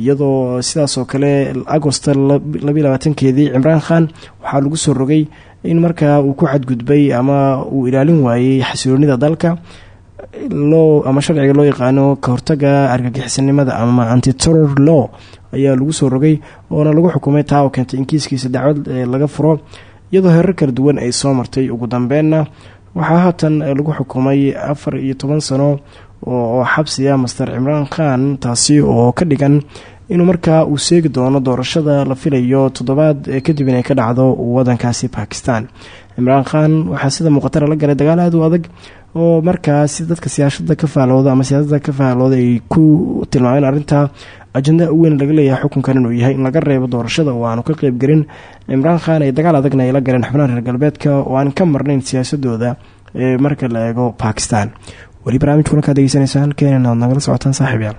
iyadoo sidaasoo kale agost labiy labaatankeedii cimraan khan waxaa lagu soo rogay in markaa uu ku xadgudbay ama uu ilaalin waayey xasiloonida dalka loo ama sharciga loo yaqaano ka hortaga argagixisanimada ama antiterror law ayaa lagu soo rogay oona lagu xukumay taa oo keentay in kiiskiisa dacwad laga furo. Iyadoo herar kala duwan ay soo martay ugu dambeenna waxaa haatan lagu xukumay afar iyo toban sano oo xabsiya master cimraan khan taasi oo ka dhigan inuu markaa uu seegi doono doorashada la filayo toddobaad kadib inay ka dhacdo wadankaasi bakistan cimraan khan waxaa sida muuqatara la galay dagaal aada u adag oo markaa si dadka siyaasada ka faalooda ama siyaasadda ka faalooda ay ku tilmaameen arrinta ajenda weyn laga leeyahay xukunkan inuu yahay in laga reebo doorashada oo aanu ka qeybgelin cimraan khan ay dagaal adagna ay la galeen xubnaha reer galbeedka oo aan ka marnayn siyaasadooda ee marka la eego bakistan weli barnaamij kulankaad degeysanaysaan keenan aad nagala socotaan saaxiib yaal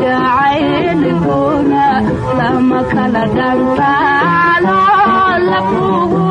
jacaylkuna lama kala dhantaalo laqugu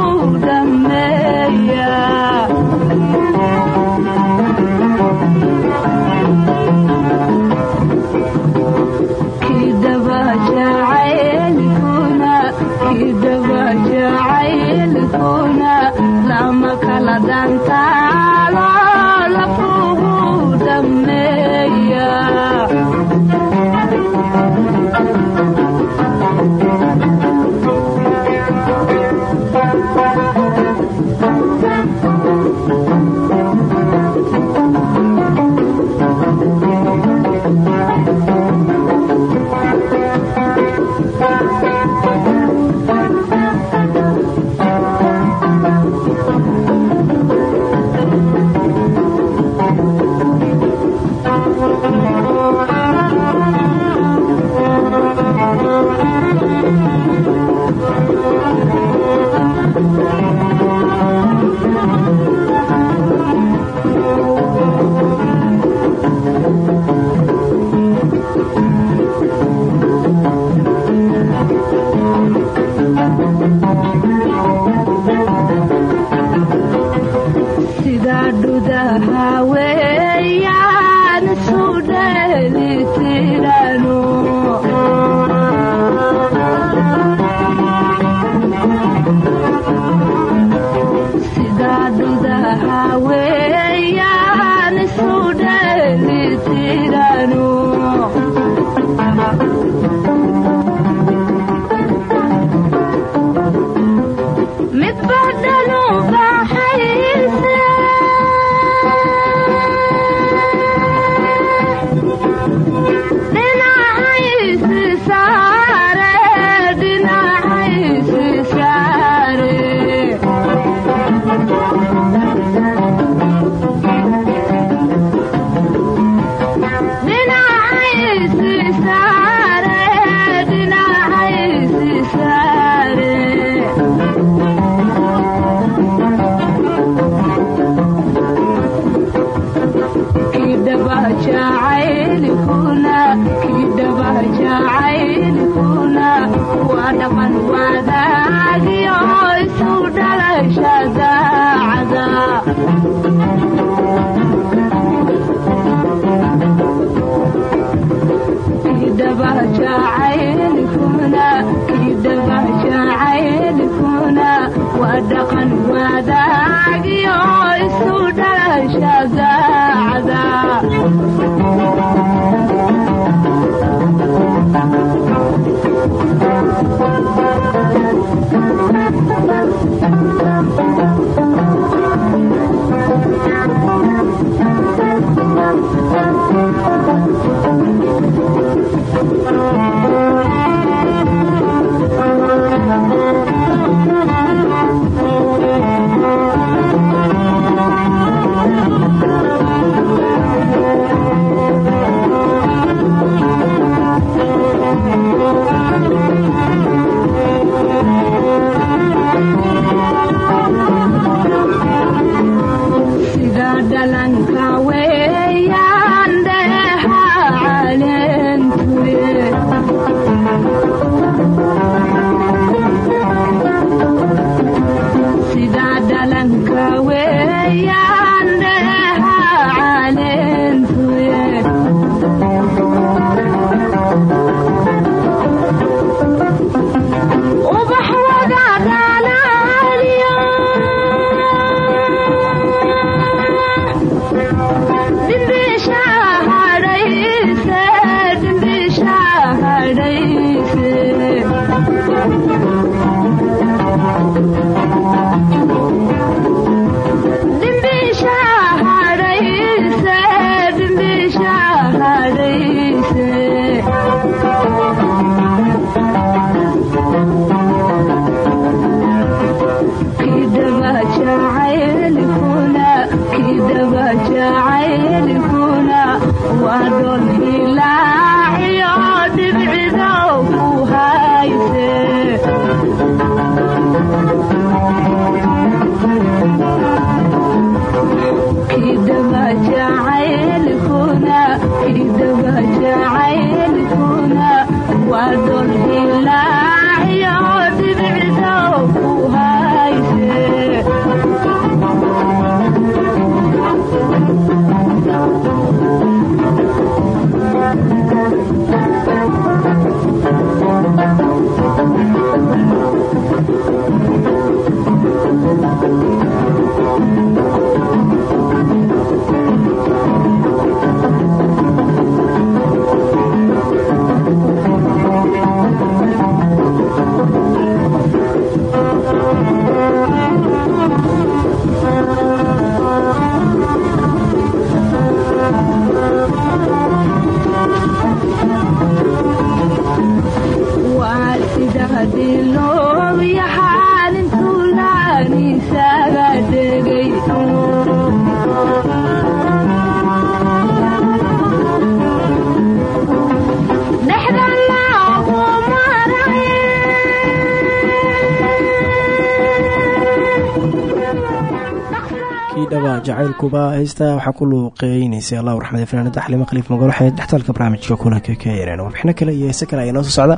heystaa waxaa ku luuqeynaysay allahu raxmade fanaanada xalimo khaliif waxay dhextaalka barnaamijka kulanka ka yareen warbixino kale iyo heese kale ayaa noo soo socda.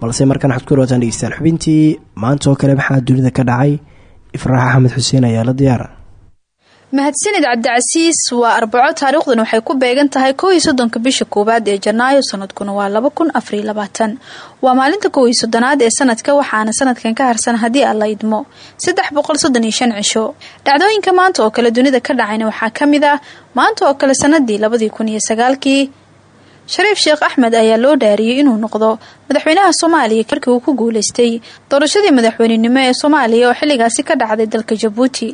Balse markaan waxaad ku dhawaataan dhegeystayaal xubintii maanta oo kale maxaa dunida ka dhacay? Ifraax axmed xuseen ayaa la diyaara mahadsanid cabdicasiis waa arbaco taariikhdan waxay ku beegan tahay kow iyo bisha koowaad ee janaayo sanadkuna waa laba kun maalinta kow iyo ee sanadka waxaana sanadkan ka harsan haddii aan la idmo. Saddex boqol soddon iyo shan cisho. Dhacdooyinka maanta oo kale dunida ka dhacayna waxaa ka mid ah maanta oo kale sanadii labadii kun iyo sagaalkii. Shariif sheekh axmed ayaa loo dhaariyey inuu noqdo madaxweynaha soomaaliya markii uu ku guuleystay. Doorashadii madaxweynenimo ee soomaaliya oo xilligaasi ka dhacday dalka jabuuti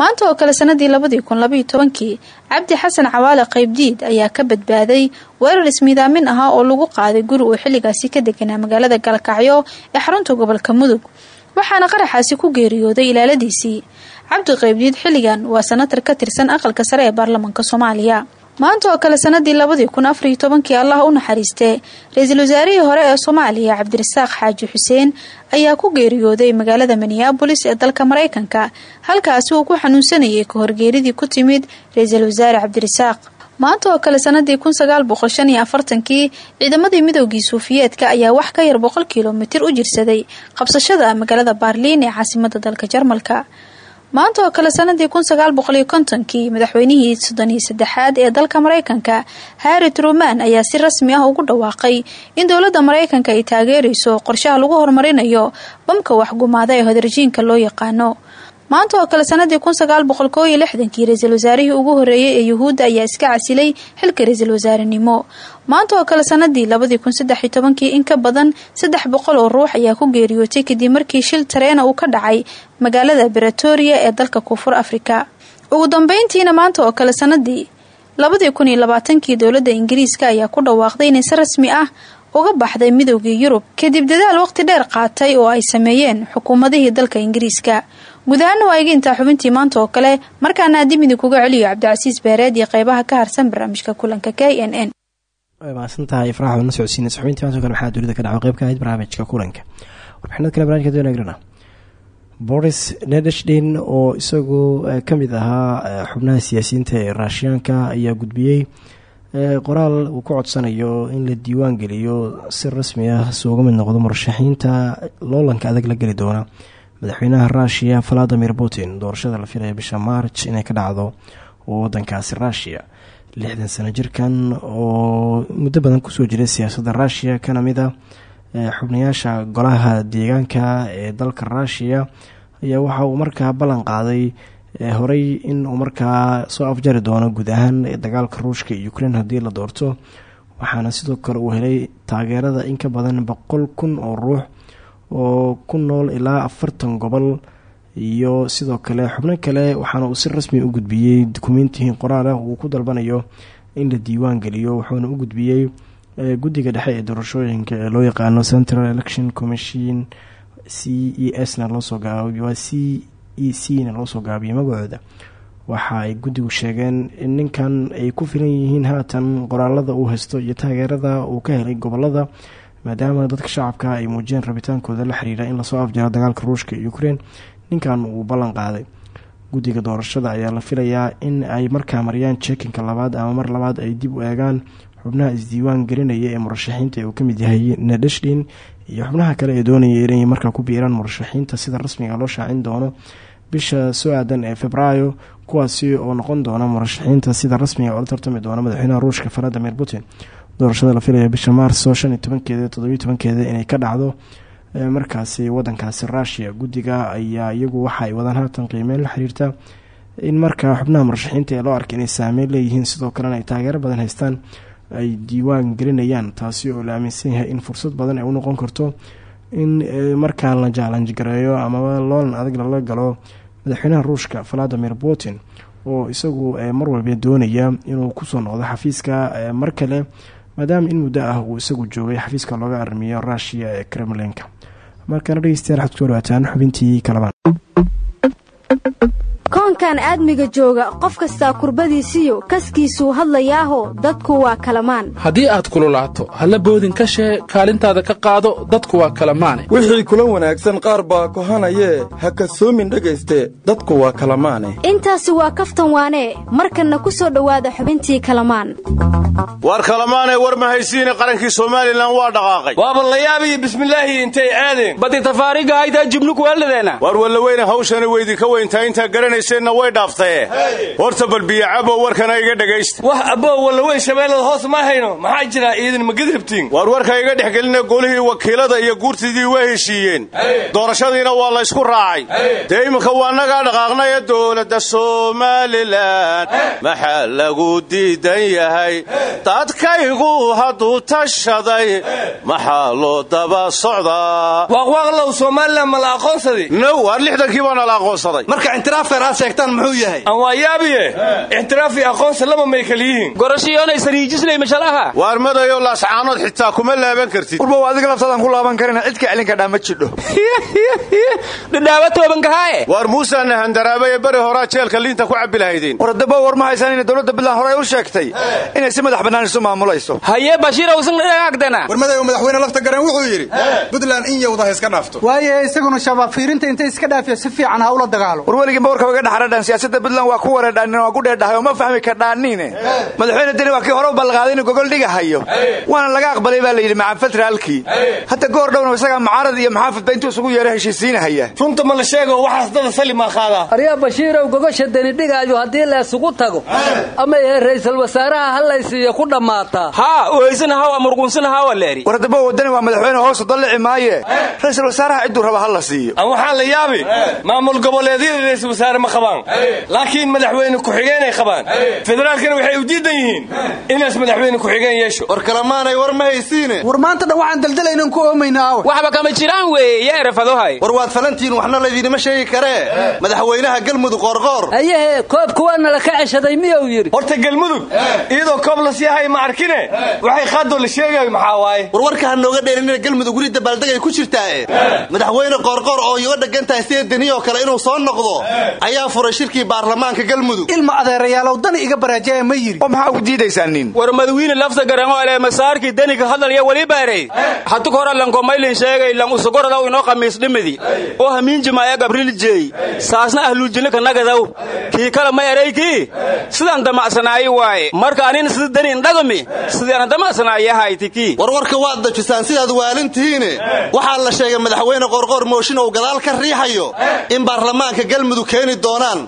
maanta oo kale sanadii labadii kun labaiyo tobankii cabdi xasan cawaale qaybdiid ayaa ka badbaaday weerar ismiidaamin ahaa oo lagu qaaday guri uu xilligaasi ka deganaa magaalada galkacyo ee xarunta gobolka mudug waxaana qaraxaasi ku geeriyooday ilaaladiisii. Cabdi qaybdiid xilligan waa sanatar ka tirsan aqalka sare ee baarlamaanka soomaaliya maanta oo kale sanadii labadii kun afariyo tobankii allah u naxariistee ra'iisul wasaarihii hore ee soomaaliya cabdirasaaq xaaji xuseen ayaa ku geeriyooday magaalada minneabolis ee dalka maraykanka halkaasi uu ku xanuunsanayay ka horgeeridii ku timid ra'iisul wasaare cabdirasaaq. Maanta oo kale sanadii kun sagaal boqol shan iyo afartankii ciidamadii midoogii suufiyeedka ayaa wax ka yar boqol kilomitir u jirsaday qabsashada magaalada baarliin ee caasimada dalka jarmalka maanta oo kale sanadii kun sagaal boqol iyo kontonkii madaxweynihii soddon saddexaad ee dalka maraykanka harri truman ayaa si rasmi ah ugu dhawaaqay in dowladda maraykanka ay taageerayso qorshaha lagu horumarinayo bamka waxgumaada ee hodarjiinka loo yaqaano maanta oo kale sanadii lixdankii ra'iisul wasaarihii ugu horreeyay ee yuhuudda ayaa iska casilay xilka ra'iisul maanta oo kale sanadii tobankii in ka badan saddex boqol oo ruux ayaa ku geeriyootay kadib markii shil tareena uu ka dhacay magaalada beretoria ee dalka koonfur afrika. Ugu dambeyntiina maanta oo kale sanadii labaatankii dowladda ingiriiska ayaa ku dhawaaqday inay si rasmi ah uga baxday midoogii yurub kadib dadaal waqti dheer qaatay oo ay sameeyeen xukuumadihii dalka ingiriiska guud ahaana waa iga intaa xubintii maanta oo kale markaana dib idinkuga celiyo cabdicasiis beereed iyo qeybaha ka harsan barnaamijka kulanka k n n. Way mahadsantahay wadna socodsiinaysa xubintii maanta oo kale maxaa dunida ka dhaco qeyb ka ahayd barnaamijka kulanka. Warbixinada kale barnamijka doona boris nedeshdin oo isagu ka mid ahaa xubnaha siyaasiyiinta ee raashiyaanka ayaa gudbiyey qoraal uu ku codsanayo in la diiwaan geliyo si rasmi ah suuga mid noqdo murashaxiinta loolanka adag la geli doona madaxweynaha ruushiya valadimir putin doorashada la filaya bisha march inay ka dhacdo wadankaasi ruushiya lixdan sano jirkan oo muddo badan ku soo jiray siyaasadda ruushiya kana mid a xubnayaasha golaha deegaanka ee dalka ruushiya ayaa waxa uu markaa ballan qaaday horey in uu markaa soo afjari doono guud ahaan dagaalka ruushka iyo ukrein haddii la doorto. Waxaana sidoo kale uu helay taageerada in ka badan boqol kun oo ruux oo ku nool ilaa afartan gobol. Iyo sidoo kale xubno kale waxaana uu si rasmi u gudbiyey dukumentihi qoraal ah. Uu ku dalbanayo in la diiwaan geliyo wuxuuna u gudbiyey guddiga dhexe ee doorashooyinka ee loo yaqaano central election commission c e s na loosoo waa c e c na loosoo gaabiyay magacooda waxa ay guddigu sheegeen in ninkan ay ku filan yihiin haatan qoraalada uu haysto iyo taageerada uu ka helay gobollada maadaama dadka shacabka ay muujiyeen rabitaankooda la xiriira in la soo afjaro dagaalka ruushka iyo ukrein ninkan uu ballan qaaday. Guddiga doorashada ayaa la filayaa in ay markaa mariyaan jekinka labaad ama mar labaad ay dib u eegaan. Xubnaha isdiiwaan gelinaya ee murashaxiinta ee uu ka mid yahay nadashlin iyo xubnaha kale ee doonaya inay markaa ku biiraan murashaxiinta sida rasmiga loo shaacin doono bisha soo aadan ee februaayo kuwaasi oo noqon doona murashaxiinta sida rasmiga oola tartami doona madaxweynaha ruushka valadimir putin doorashada la filaya bisha maarso shan iyo tobankeeda tobankeeda inay ka dhacdo. Markaasi wadankaasi rushia guddiga ayaa iyagu waxa ay wadaan haatan qiimeyn la xiriirta in markaa xubnaha murashaxiinta ee loo arkay inay saameyn leeyihiin sidoo kalena ay taageero badan haystaan ay diiwaan gelinayaan taasi oo la aaminsan yahay in fursad badan ay u noqon karto in markaa la jaalanj gareeyo amaba loolan adag lala galo madaxweynaha ruushka valadimir putin oo isagu mar walba doonaya inuu ku soo noqdo xafiiska mar kale maadaama in muddo ah uu isagu joogay xafiiska looga armiyo rushia ee kremlinka. Markana dhegeystayaal waxaad ku soo dhawaataan xubintii kalabaan koonkan aadmiga jooga qof kastaa kurbadiisiyo kaskiisuu hadlayaaho dadku waa kalamaan. Haddii aad kululaato halla boodin ka shee kaalintaada ka qaado dadku waa kalamaane. Wixii kula wanaagsan qaar baa kohanayee ha kasoomin dhegayste dadku waa kalamaane. Intaasi waa kaftan waanee markanna ku soo dhowaada xubintii kalamaan. War kalamaanee war ma haysiine qarankii somalilan waa dhaqaaqay. Waaba la yaabiyo bismillaahi intay aadeen. Badi tafaariga haytaa jubluku waaladeena war wallaweyne hawshana weydinka weyntaa intaa garanayseena way dhaaftaye horta balbiyacabo warkana iga dhegaysta wax abbow wallaweyn shabeellada hoos ma hayno. Maxaa jira iidin magidribtiin war warka iga dhex gelina golihii wakiilada iyo guurtidii waa heshiiyeen. Doorashadiina waa la ysku raacay. Dee iminka waa nagaa dhaqaaqnaya dowladda somalilan maxaa lagu diidan yahay? Dadkaygu hadduu tashaday maxaa loo daba socdaa? Waaqwaaqlow somalilan ma la aqoonsadi now waar lixdankii baana la aqoonsaday. Marka intiraafkan aad sheegtaan muxuu yahay? Aan waa yaabiye. Ixtiraaf iyo aqoonsi laba may kala yihiin. Gorashiyoonaysanijisnay mashalaha. Waar madayo laascaanood xitaa kuma laaban kartid. Warbow adiga laftaadan ku laaban karina cid ka celin kadhaa ma jidho. Dhidhaaba toobankahaaye waar muusaana handaraabay beri horaa jeelka liinta ku cabbi lahaydeen. Wardabo war ma haysaan inay dowladda puntland hore u sheegtay? Inay si madax bannaan isu maamulayso. Haye bashiirawsan dhagaagdana war madayow madaxweyne lafta gareen wuxuu yidhi puntland in yowda ha iska dhaafto. Waaye isaguna shabaab fiirinta intay iska dhaafiyo si fiican ha ula dagaalo war weligiinba warka waga dhaxradhaan siyaasadda puntland waa ku wareedhaanin waa ku dheerdhahay oo ma fahmi kardhaaniine madaxweyne deni waa kii hore u balqaaday inuu gogol dhigahayo. Waana laga aqbalay baa la yidhi maca federaalkii hadda goor dhowna isagaa mucaarad iyo maxaafidba intuu isugu yeero heshiisiinahaya. Runta ma la sheego waxaas dada salimaa qaadaa. Aryaa bashiirow gogosha deni dhigaayo haddii la isugu tago. Ama yahay ra'iisul wasaaraha hallaysiiyo ku dhammaataa haa uhaysana haw amurqunsana hawa leeri war haddaba wadani waa madaxweyne hoosu dallici maaye. Ra'iisul wasaaraha cidduu raba ha la siiyo. Waxaa la yaabi. Maamul goboleedyada ra'iisul wasaare ma qabaan laakiin madaxweyne ku-xigeenay qabaan. Federaalkana waxay u diidan yihiin inaas madaxweyne ku-xigeen yeesho. War kalamaanay war ma haysiine. War maanta dhan waxaan daldalaynan ku oomayna waxba kama jiraan weeye yaa erafadohay war waad falantiin waxna laydinima sheegi karee madaxweynaha galmudug qoorqoor ayahe koobka waana la ka ceshaday miyuu yidhi? Horta galmudug iyadoo koob la sii hay ma arkine? Waxay qaadoo la sheegayo maxaa waaye? War warka ha nooga dheerinina galmudug weli ku jirtaae madaxweyne qoorqoor oo iga dhagan tahay sida kale inuu soo noqdo ayaa furay shirkii baarlamaanka galmudug. Ilma adeerayaalow dani iga baraajaya ma yidhi oo maxaa ugu diidaysaa nin? War madawiine lafta garango ele masaarkii deniga hadalya weli baaray. Hatuk hore lankomaylin sheegay lan usugoradaw inoo qamiis dhimidi oo hamiinjimaaya gabriljey saasna ahluujinaka nagadaw. Kii kale ma eraykii sidaan damacsanaayi waaye. Marka anina sida deni indhagami sidaana damacsanaayahayti war warka waad dajisaan sidaad waalintihiine. Waxaa la sheegay madaxweyne qoorqoor mooshin uu gadaal ka riixayo in baarlamaanka galmudug keeni doonaan.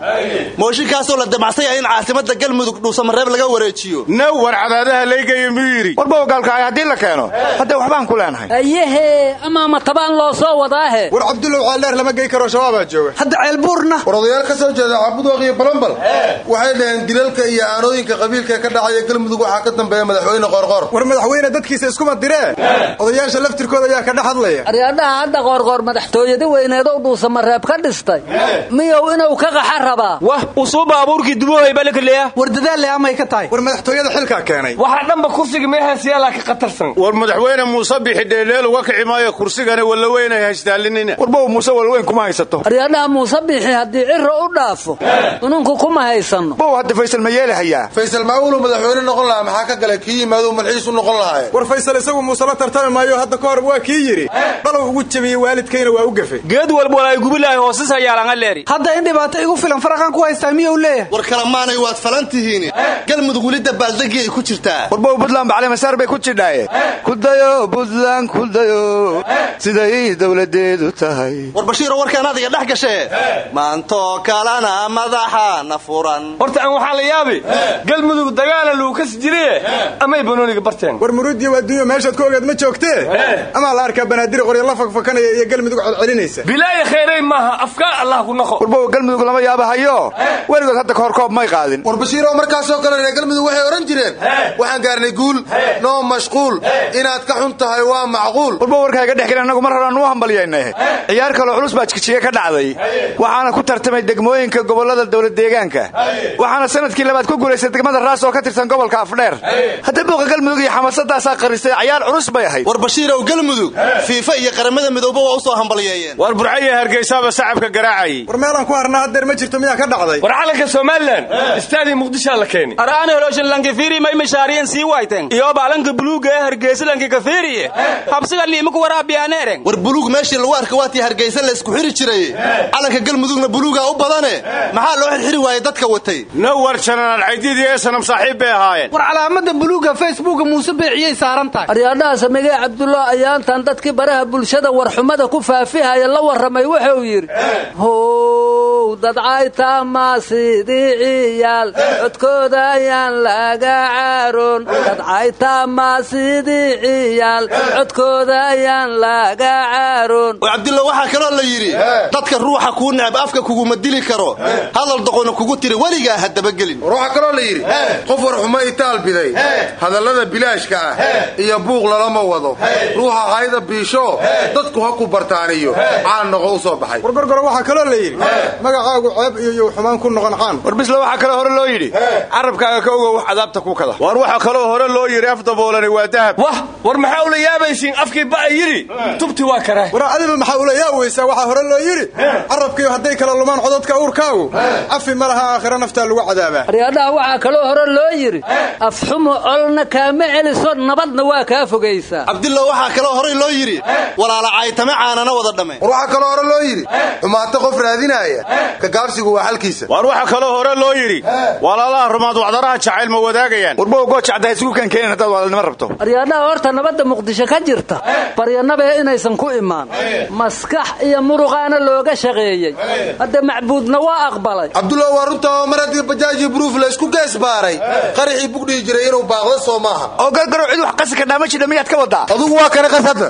Mooshinkaasoo la damacsanya in caasimadda galmudug dhuusamareeb laga wareejiyo. Now war cadaadaha laygayo miyuu yidhi. Warba ogaalkaay haddii la keeno hadda waxbaan ku leenahay. Ayahe amaama tabaan loo soo wadaahe? War cabdullaw ceeldheer lama gey karo shabaabaa jooga. Hadda ceelbuurna war odayaal ka soo jeeda cabudwaq iyo balambal waxay dhaheen dilalka iyo aanooyinka qabiilka ka dhacaya galmudug waxaa ka dambeeya madaxweyne qoorqoor war madaxweyne dadkiisa iskuma diree odayaasha laftirkooda ayaa ka dhex hadlaya. Aryaadhaha hadda qoorqoor madaxtooyada weyneedow dhuusamareeb ka dhistay. Miyow inuu ka qaxa rabaa wah usuu baabuurkii dubuhay balakaleya war dadaal le amay ka tahay? War madaxtooyada xilkaa keenay. Waxaa dhanba kursiga meehasiyaalaa ka khatarsan war madaxweyne muuse bixi dheeleel uga kici maayo kursigana wallaweyn ay haystaalinina warbow muuse wallaweyn kuma haysato. Aryaadhaha muuse biixi haddii ciro u dhaafo ununku kuma haysanno. Bow hadda faysal ma yeelahayaa. Faysal maawulu madaxweyne noqon lahaa? Maxaa ka galay? Kii yimaaduu malxiis u noqon lahaa? War faysal isagu muuse la tartami maayo hadda ka hor waa kii yidhi. Dhalow ugu jabiyey waalidkayna waa u gafay. Geed walba walaay gubilahay hoosisayaalanga leeri. Hadda in dhibaato igu filan faraqan ku haystaa miyuu leeyahay. War kalamaanay waad falan tihiin galmudug weli dabaaldegii ay ku jirtaa. Warbow buntland baclimasaar bay ku jidhaaye kudayo buntland kudayo siday dowladeedu tahay. War bashiiro warkaan adiga dhex gashee maantoo kalena madaxana furan. Horta aan waxaa la yaabi galmudug dagaala luukas jiriye amay banooniga barteen. War muruudiyo adduunyo meeshaad ku ogaad ma joogtee? Amaa la arkaa banaadir qoryo la fakfakanaya iyo galmudug codcelinaysa? Bilaaya khayray maaha afkaa allah ku naqo galmudug lama yaabahayo? Weligood hadda kahor koob may qaadin. War bashiiroo markaasoo kale reer galmudug waxay odhan jireen waxaan gaarnay guul noo mashquul inaad ka xun tahay waa macquul. Warbow warkaaga dhex gelin annagu mar horaan u hambalyaynay ciyaar kaloo culus baa jigjiga ka dhacday. Waxaana ku tartamay degmooyinka gobollada dowlad deegaanka. Waxaana sannadkii labaad ku guulaystay degmada raas oo ka tirsan gobolka afdheer. Hadda buuqa galmudug iyo xamaasadaasaa qaristay ciyaar culus bay ahayd. War bashiirow galmudug fiifa iyo qaramada midooba waa u soo hambalyeeyeen war burcaya hargeysaaba sacabka garaacayay war meelaan ku harnaa haddeer ma jirto miyaa ka dhacday? War calanka somalilan istaadii muqdishaa la keeni. Araani holoshanlanki fiiri may mashaariyan sii wayten iyo baalanka buluuga ee hargeysalanki ka fiiriye habsiga niimaku waraabiyaneeren war buluug meeshii lagu arka waatii hargeysa la isku xiri jiray. Calanka galmudugna buluugaa u badane. Maxaa loo xirxiri waayey dadka watay? Nawar jananaal caydiidii ee sanam saaxiib bay ahaayeen. War calaamada buluuga facebooka muuse beeciyay saaran tahay. Aryaadhaha samigee cabdullah ayaantan dadkii baraha bulshada warxumada ku faafihaya la warramay wuxuu yidhi how dadcaytama sidii ciyaal codkooda ayaan laga caaroon. Dadcaytama sidii ciyaal codkooda ayaan laga caaroon. Oo cabdilla waxaa kaloo la yidhi dadka ruuxa kuu necab afka kuguma dili karo. Hadal doqona kugu tiri weligaa ha dabagelin. Waxaa kaloo la yidhi qof war xumo itaal biday. Hadallada bilaashka ah iyo buuq lalama wado. Ruuxa hayda biisho dadku ha ku bartaaniyo. Caan noqo u soo baxay magacaagu ceeb iyo yow xumaan ku noqon caan. War bisle waxaa kaloo hore loo yidhi. Carabkaaga ka ogow wax cadaabta ku kada war waxaa kaloo hore loo yidhi af daboolani waa dahab. Wah war maxaa ula yaabaysiin afkii ba'a yidhi? Tubti waa karaa war adiba maxaa ula yaaweysaa waxaa hore loo yidhi? Carabkiiyo hadday kala lumaan codadka uurkaagu. Cafi ma laha aakhira naftaa lagu cadaabaa. Aryaadhaha waxaa kaloo hore loo yidhi afxumo colna kaama celiso nabadna waa kaa fogaysaa cabdilla waxaa kaloo horey loo yidhi walaala caytame caanana wada dhamme war waxaa kaloo hore loo yidhi xumaato qof raadinaaya ka gaabsigu waa xalkiisa war waxaa kaloo hore loo yidhi walaalaha rumaad wacdaraha jacayl ma wadaagayaan. Warbow goojacda isugu kankeenin haddaad waalnimo rabto. Aryaadhaha horta nabadda muqdisho ka jirta. Baryanabee inaysan ku imaan. Maskax iyo muruqaana looga shaqeeyey. Hadda macbuudna waa aqbalay. Cabdulla waa runtaa oo mar haddii bajaaji buruuf la isku gees baaray qaraxii bugdhihi jiray inuu baaqdo soo maaha oo gargarow cid wax qasi kadhaa ma jidha miyaad ka wadaa adugu waa kane qas hadda.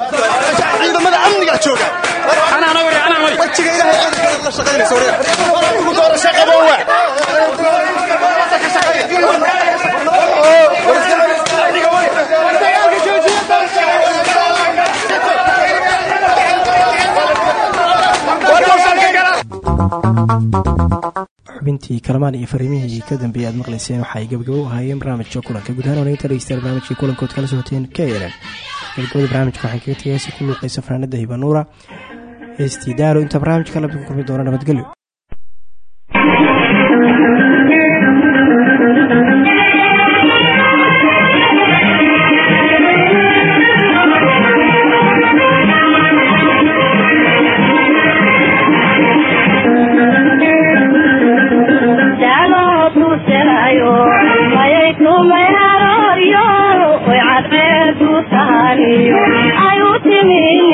Ciidamada amniga jooga la xubintii kalamaan iyo fariimihii ka dambeeyey aad maqlayseen waxaay gabagabo ahaayeen barnaamijka kulanka guud ahaan wanaginta dhegeystayaal barnaamijkii kulankood kala socoteen k nn gabagabada barnaamijka waxaan kaga tegaya si ku luuqaysa fanaanada hibanuura heestii daaro inta barnaamijka kulmi doona nabadgelyo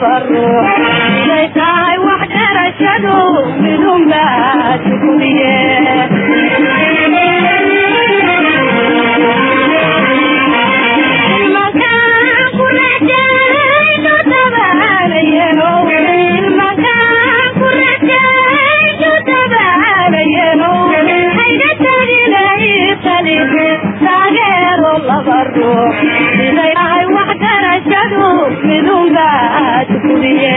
Taageero laba ruux, siday tahay wax garashadu garashadu midunbaa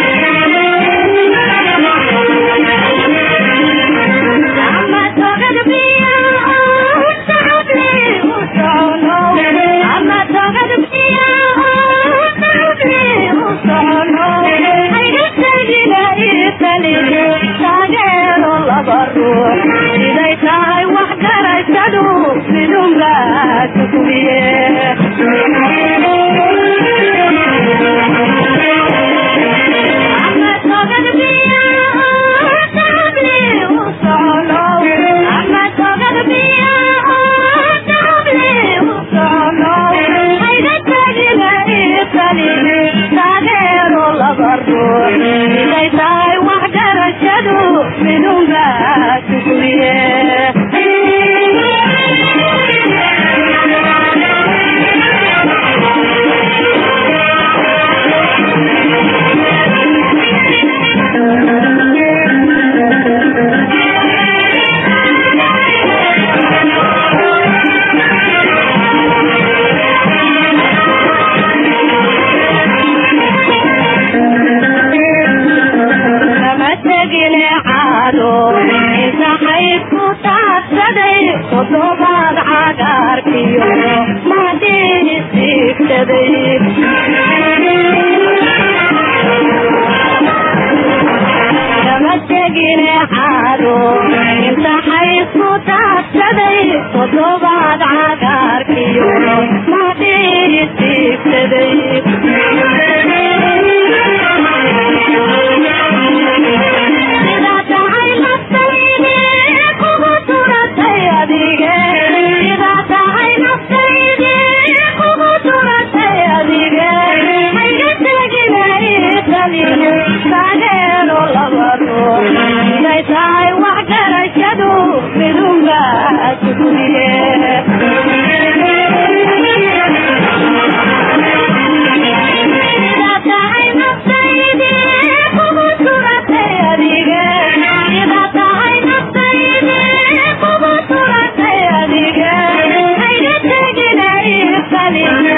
tumatay